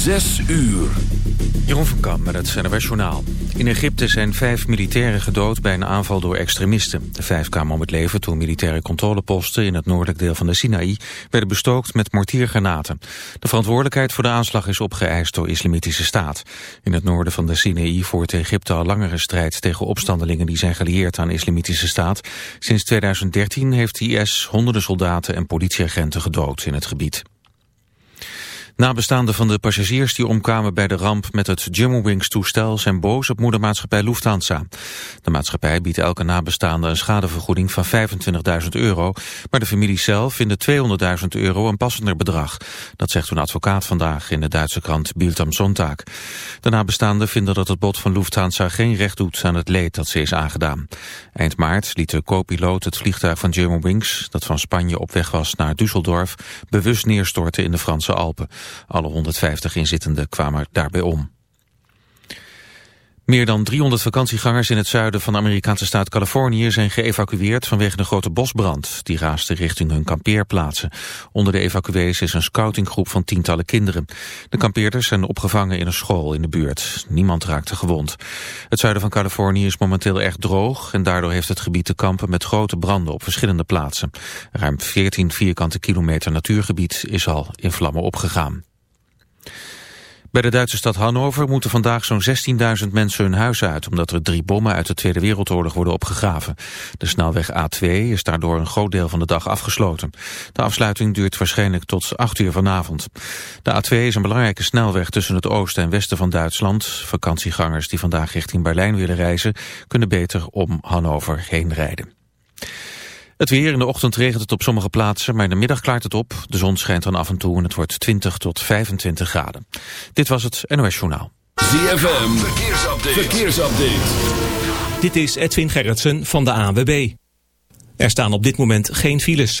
Zes uur. Jeroen van Kam met het NRW Journaal. In Egypte zijn vijf militairen gedood bij een aanval door extremisten. De vijf kwamen om het leven toen militaire controleposten in het noordelijk deel van de Sinaï werden bestookt met mortiergranaten. De verantwoordelijkheid voor de aanslag is opgeëist door islamitische staat. In het noorden van de Sinaï voert Egypte al langere strijd tegen opstandelingen die zijn gelieerd aan islamitische staat. Sinds 2013 heeft de IS honderden soldaten en politieagenten gedood in het gebied. Nabestaanden van de passagiers die omkwamen bij de ramp met het Germanwings-toestel zijn boos op moedermaatschappij Lufthansa. De maatschappij biedt elke nabestaande een schadevergoeding van 25.000 euro, maar de familie zelf vindt 200.000 euro een passender bedrag. Dat zegt een advocaat vandaag in de Duitse krant Bild am Sonntag. De nabestaanden vinden dat het bod van Lufthansa geen recht doet aan het leed dat ze is aangedaan. Eind maart liet de co-piloot het vliegtuig van Germanwings, dat van Spanje op weg was naar Düsseldorf, bewust neerstorten in de Franse Alpen. Alle 150 inzittenden kwamen daarbij om. Meer dan 300 vakantiegangers in het zuiden van de Amerikaanse staat Californië zijn geëvacueerd vanwege een grote bosbrand. Die raaste richting hun kampeerplaatsen. Onder de evacuees is een scoutinggroep van tientallen kinderen. De kampeerders zijn opgevangen in een school in de buurt. Niemand raakte gewond. Het zuiden van Californië is momenteel erg droog en daardoor heeft het gebied te kampen met grote branden op verschillende plaatsen. Ruim 14 vierkante kilometer natuurgebied is al in vlammen opgegaan. Bij de Duitse stad Hannover moeten vandaag zo'n 16.000 mensen hun huis uit... omdat er drie bommen uit de Tweede Wereldoorlog worden opgegraven. De snelweg A2 is daardoor een groot deel van de dag afgesloten. De afsluiting duurt waarschijnlijk tot 8 uur vanavond. De A2 is een belangrijke snelweg tussen het oosten en westen van Duitsland. Vakantiegangers die vandaag richting Berlijn willen reizen... kunnen beter om Hannover heen rijden. Het weer in de ochtend regent het op sommige plaatsen, maar in de middag klaart het op. De zon schijnt dan af en toe en het wordt 20 tot 25 graden. Dit was het NOS Journaal. ZFM, verkeersupdate. verkeersupdate. Dit is Edwin Gerritsen van de ANWB. Er staan op dit moment geen files.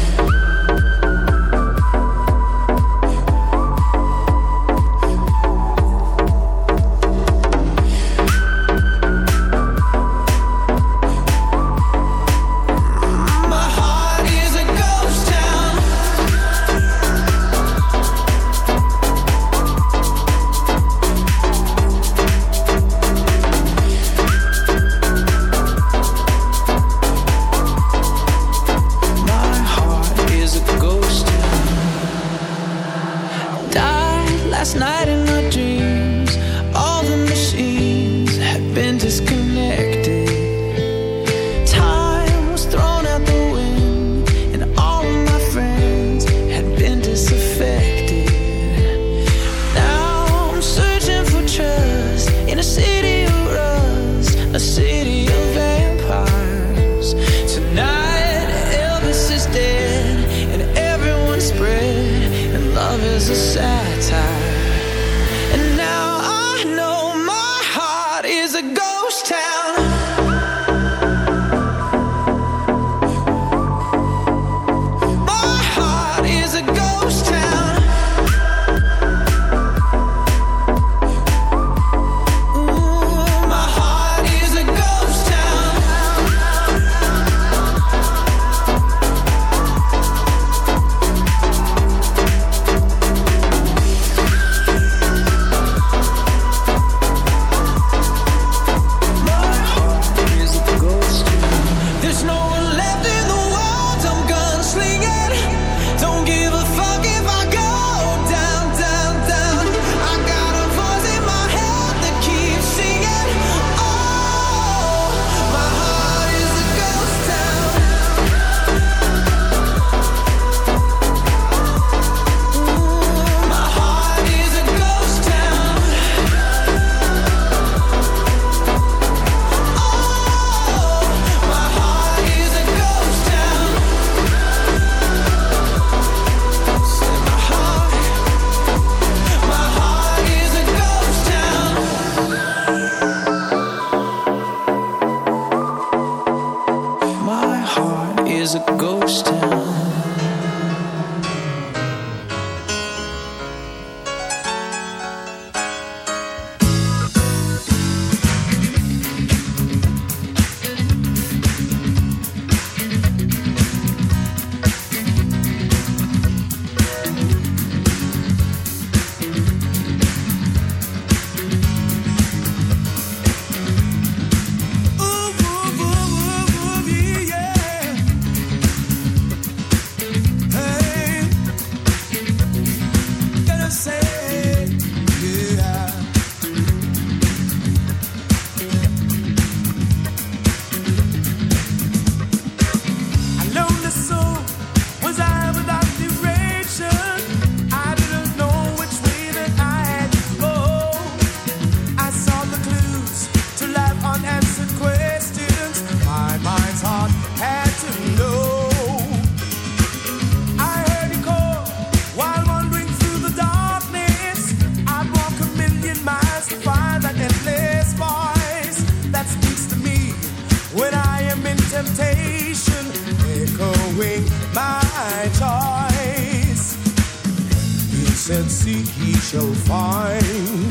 Seek, he shall find.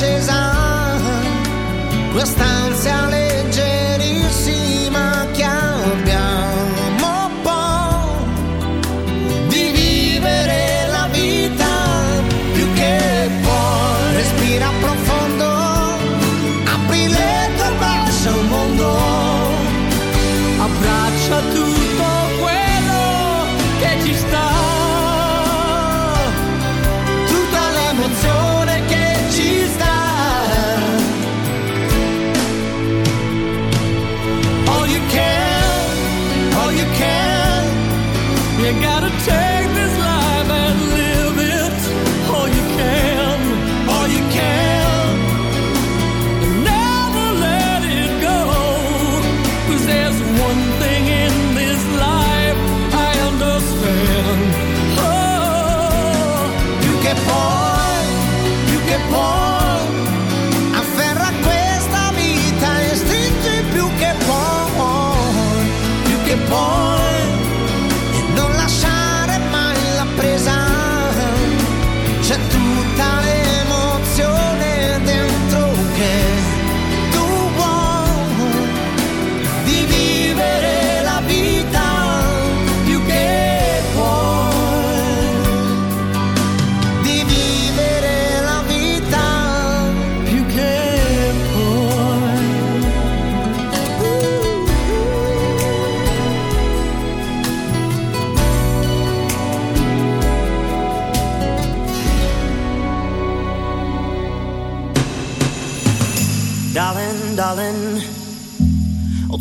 faces on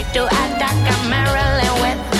To attack a Maryland with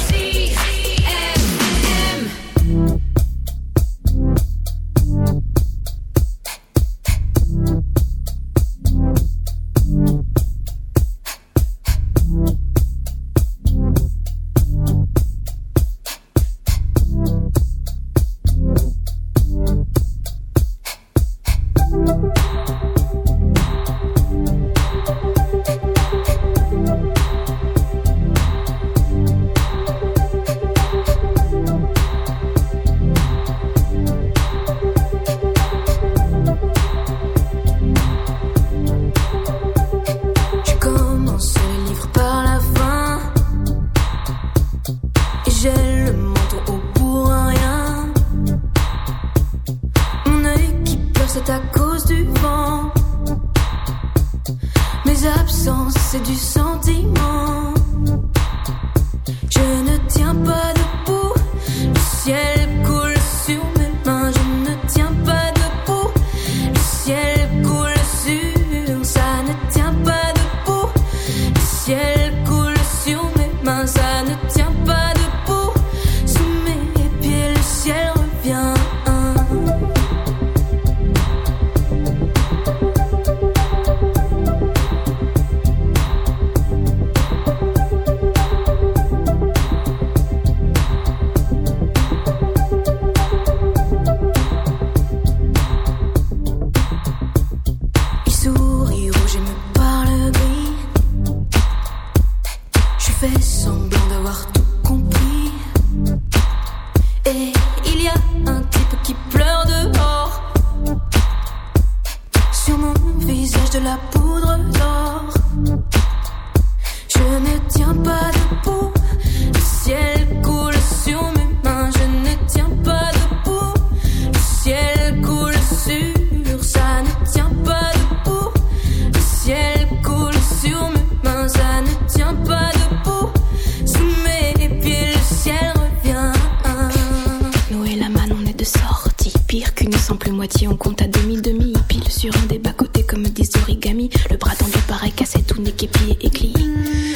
Plus moitié, on compte à demi-demi. Pile sur un des bas-côtés comme des origamis. Le bras tendu paraît cassé, tout niqué, pied et clié.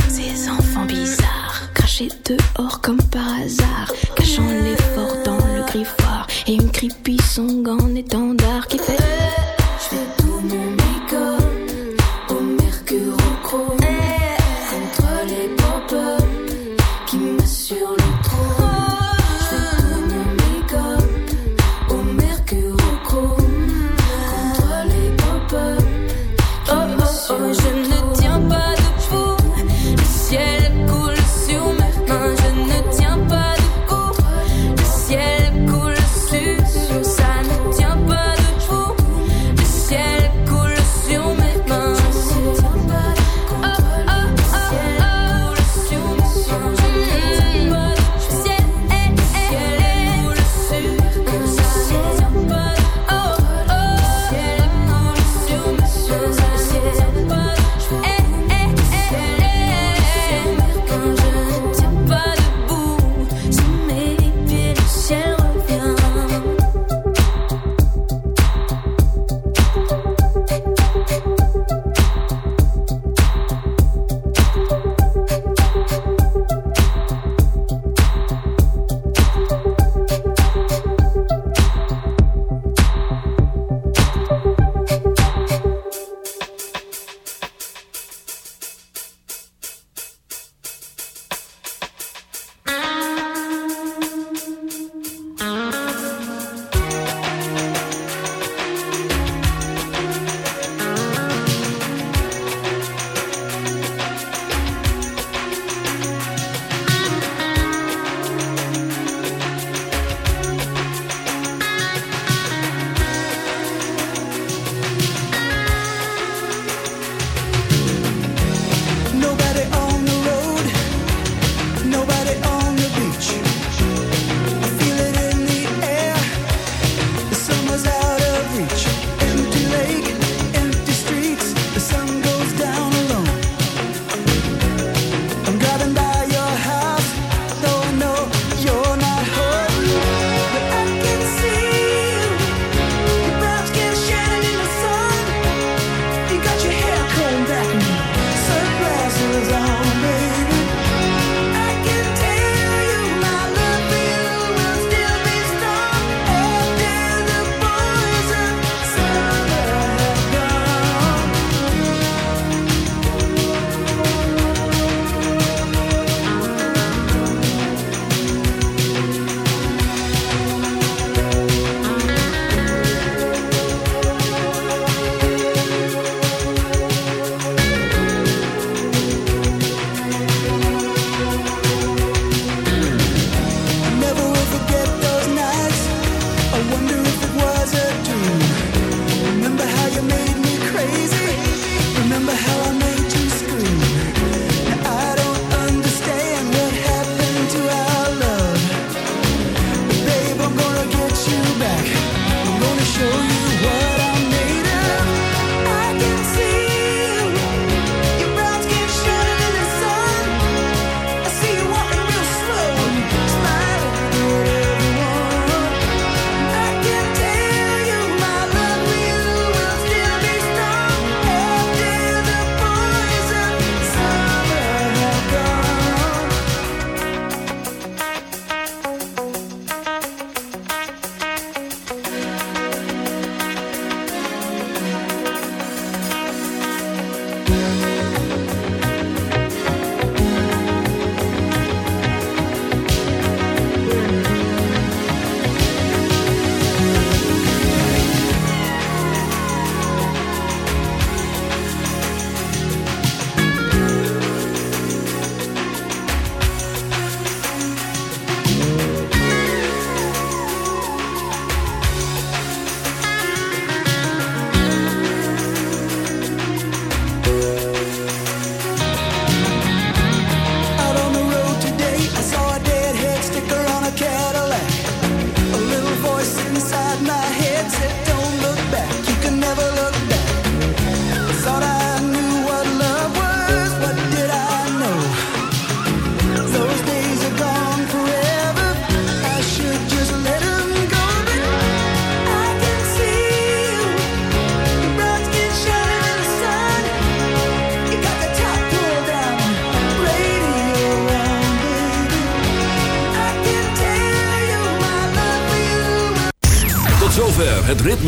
Ces enfants bizarres, crachés dehors comme